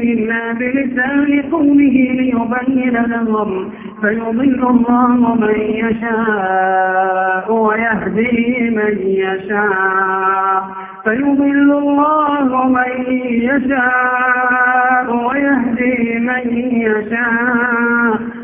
إلا بلسان قومه ليبين لهم فيضل الله من يشاء ويهدي من يشاء فيضل الله من يشاء ويهدي من يشاء.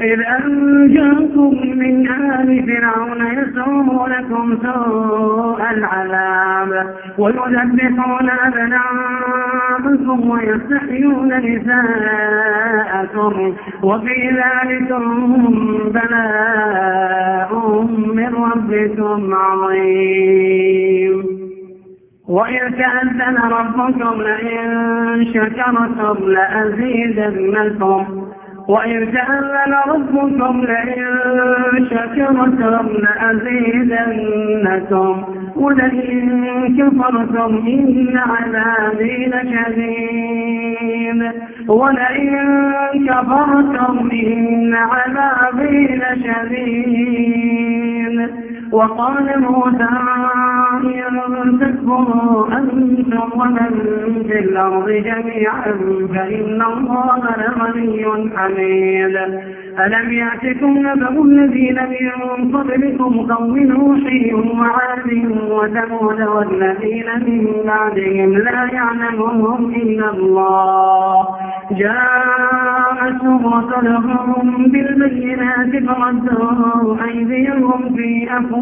إذ أنجاكم من آل فرعون يسومونكم سوء العذاب ويذبحون أبناءكم ويستحيون نساءكم وفي ذلك بلاء من ربكم عظيم. وإذ تأذن ربكم لئن شكرتم لأزيدنكم. وإذ تأذن ربكم لئن شكرتم لأزيدنكم. ولئن كفرتم إن عذابي لشديد. ولئن كفرتم إن عذابي لشديد. وقال موسى إن تكفروا أنتم ومن في الأرض جميعا فإن الله لغني حميد. ألم يأتكم نبأ الذين من قبلكم قوم نوح وعاد وثمود والذين من بعدهم لا يعلمهم إلا الله. جاءتهم رسلهم بالبينات فردوا أيديهم في أفواههم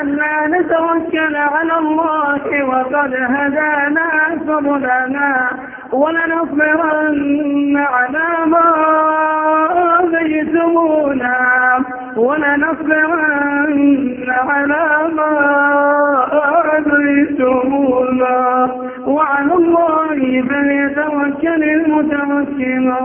ألا نتوكل على الله وقد هدانا سبلنا ولنصبرن على ما آذيتمونا ولنصبرن على ما آذيتمونا وعلى الله فليتوكل المتوكلون.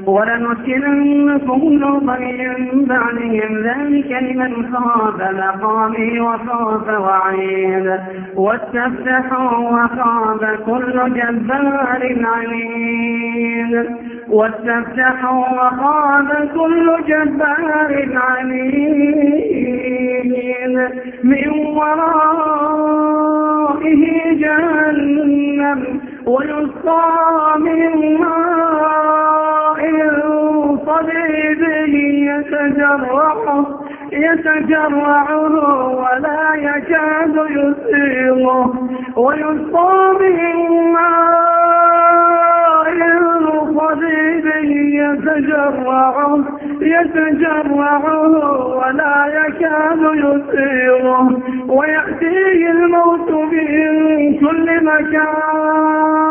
ولنسكننكم لوطا من بعدهم. ذلك لمن خاف مقامي وخاف وعيد. واستفتحوا وخاب كل جبار عنيد. واستفتحوا وخاب كل جبار عنيد. من ورائه جهنم ويسقى من ماء يتجرعه يتجرعه ولا يكاد يسيغه ويسقى من ماء صديد يتجرعه يتجرعه ولا يكاد يسيغه. ويأتيه الموت من كل مكان.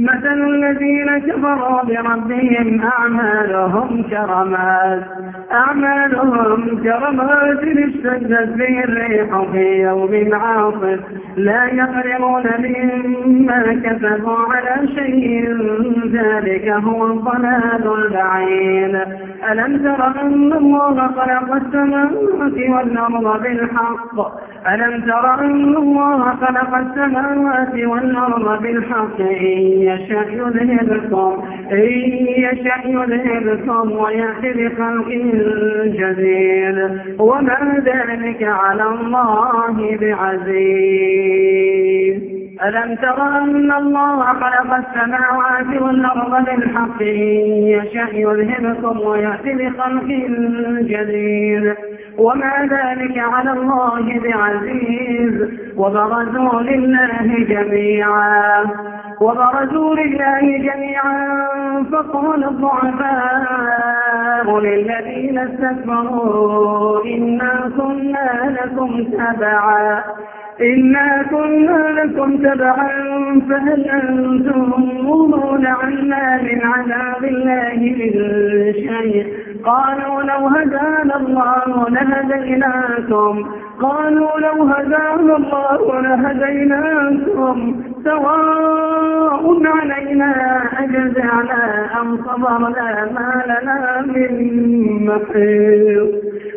مثل الذين كفروا بربهم أعمالهم كرمات أعمالهم كرمات اشتدت به الريح في يوم عاصف. لا يقررون مما كسبوا على شيء. ذلك هو الضلال البعيد. ألم تر أن الله خلق السماوات والأرض بالحق؟ ألم تر أن الله خلق السماوات والأرض بالحق؟ يشأ يذهبكم إن يشأ يذهبكم ويأتي بخلق جديد. وما ذلك على الله بعزيز. ألم تر أن الله خلق السماوات والأرض بالحق إن يشأ يذهبكم ويأتي بخلق جديد. وما ذلك على الله بعزيز. وبرزوا لله جميعا. وبرزوا لله جميعا فقال الضعفاء للذين استكبروا إنا كنا لكم تبعا إنا كنا لكم تبعا فهل أنتم مغنون عنا من عذاب الله من شيء؟ قالوا لو هدانا الله لهديناكم قالوا لو هدانا الله لهديناكم سواء علينا أجزعنا أم صبرنا ما لنا من محيط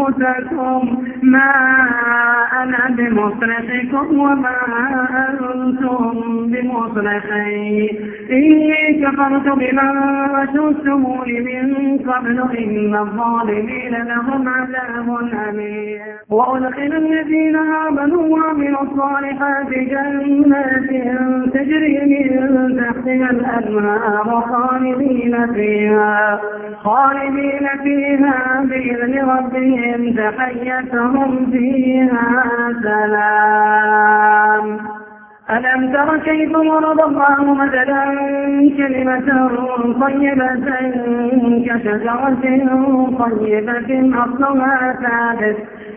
أنفسكم ما أنا بمصرخكم وما أنتم بمصرخي. إني كفرت بما شئتمون من قبل إن الظالمين لهم عذاب أليم. وأدخل الذين آمنوا وعملوا الصالحات جنات تجري من تحتها الأنهار خالدين فيها خالدين فيها بإذن ربهم. تحيتهم فيها سلام. ألم تر كيف ضرب الله مثلا كلمة طيبة كشجرة طيبة أصلها ثابت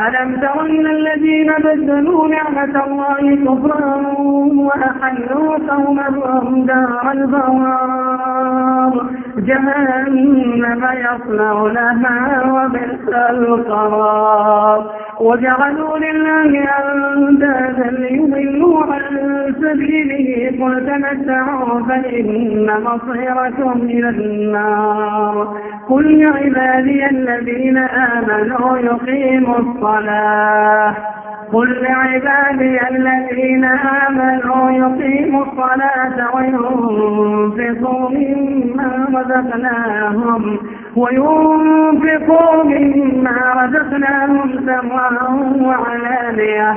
ألم تر إلى الذين بدلوا نعمة الله كفرا وأحلوا قومهم دار البوار؟ جهنم يصلونها وبئس القرار. وجعلوا لله أندادا ليضلوا عن سبيله قل تمتعوا فإن مصيركم إلى النار. قل لعبادي الذين آمنوا يقيموا الصلاة قل لعبادي الذين آمنوا يقيموا الصلاة وينفقوا مما رزقناهم وينفقوا مما رزقناهم سرا وعلانية.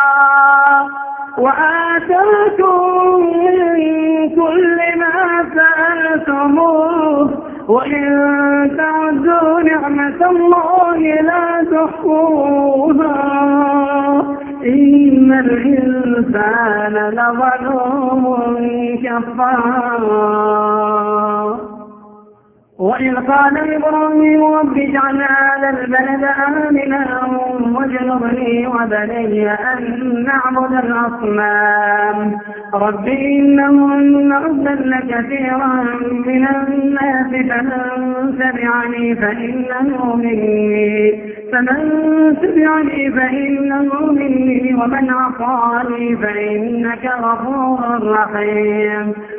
وآتاكم من كل ما سألتموه وإن تعدوا نعمة الله لا تحصوها إن الإنسان لظلوم كفار. وإذ قال إبراهيم رب اجعل هذا البلد آمنا واجنبني وبني أن نعبد الأصنام. رب إنهن أضل كثيرا من الناس فمن تبعني فإنه مني. فمن تبعني فإنه مني ومن عصاني فإنك غفور رحيم.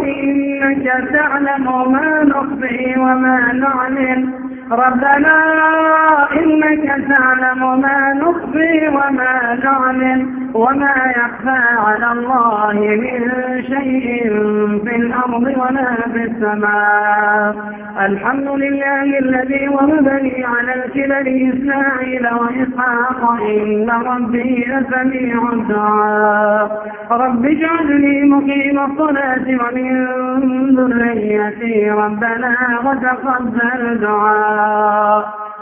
إنك تعلم ما نخفي وما نعلم ربنا إنك تعلم ما نخفي وما نعلم وما يخفى على الله من شيء في الأرض ولا في السماء. الحمد لله الذي وهبني على الكبر إسماعيل وإسحاق. إن ربي لسميع الدعاء. رب اجعلني مقيم الصلاة ومن ذريتي ربنا وتقبل دعاء.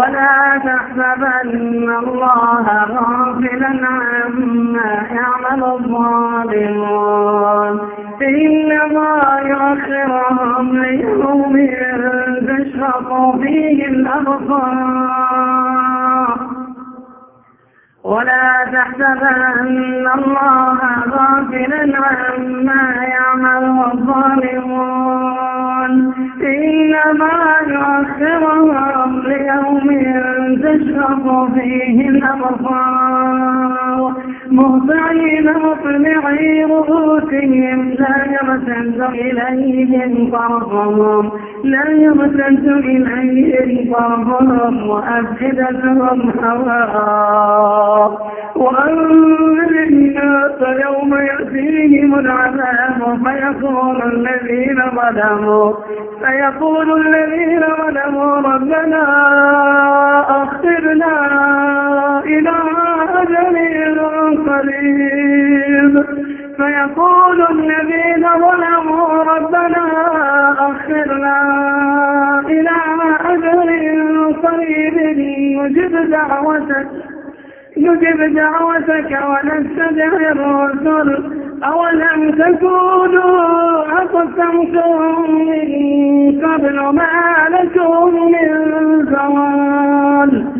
ولا تحسبن الله غافلا عما يعمل الظالمون. إنما يؤخرهم ليوم تشرق فيه الأبصار. ولا تحسبن الله غافلا عما يعمل الظالمون. إنما يؤخرهم ليوم تشرق فيه الأبصار. مهطعين مقنعي رؤوسهم لا يرتد إليهم طرفهم لا يرتد إليهم طرفهم وأفئدتهم هواء. وأن الناس يوم يأتي يأتيهم العذاب فيقول الذين ظلموا فيقول الذين ظلموا ربنا أخرنا إلى أجل قريب فيقول الذين ظلموا ربنا أخرنا إلى أجل قريب نجب دعوتك نجب دعوتك ونتبع الرسل. أولم تكونوا أقسمتم من قبل ما لكم من زوال؟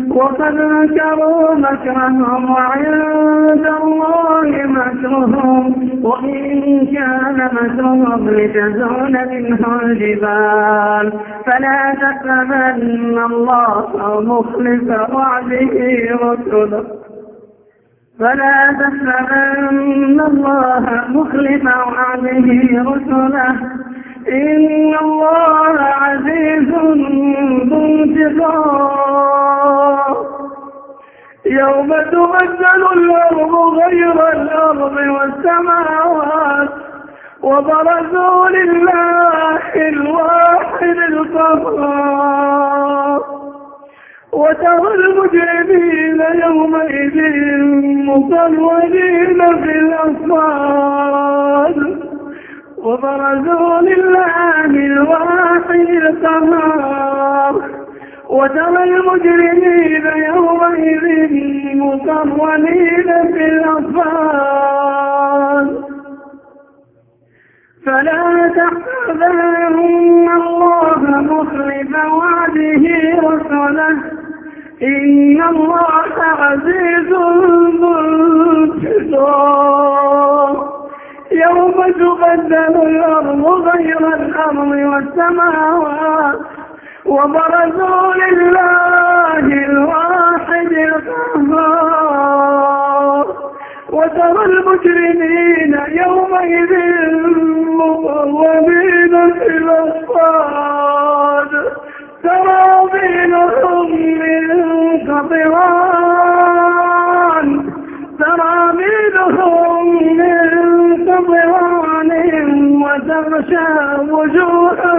وقد مكروا مكرهم وعند الله مكرهم وإن كان مكرهم لتزول منه الجبال. فلا تحسبن الله مخلف وعده رسله. فلا تحسبن الله مخلف وعده رسله. إن الله عزيز ذو انتقام. يوم تبدل الأرض غير الأرض والسماوات وبرزوا لله الواحد القهار. وترى المجرمين يومئذ مقرنين في الأصفاد وبرزوا لله الواحد القهار. وترى المجرمين يومئذ مقرنين في الأصفاد. فلا تحسبن الله مخلف وعده رسله إن الله عزيز ذو انتقام يوم تبدل الأرض غير الأرض والسماوات. وبرزوا لله الواحد القهار. وترى المجرمين يومئذ مقربين في الأصفاد. سرابيلهم من قطران سرابيلهم من قطران وتغشى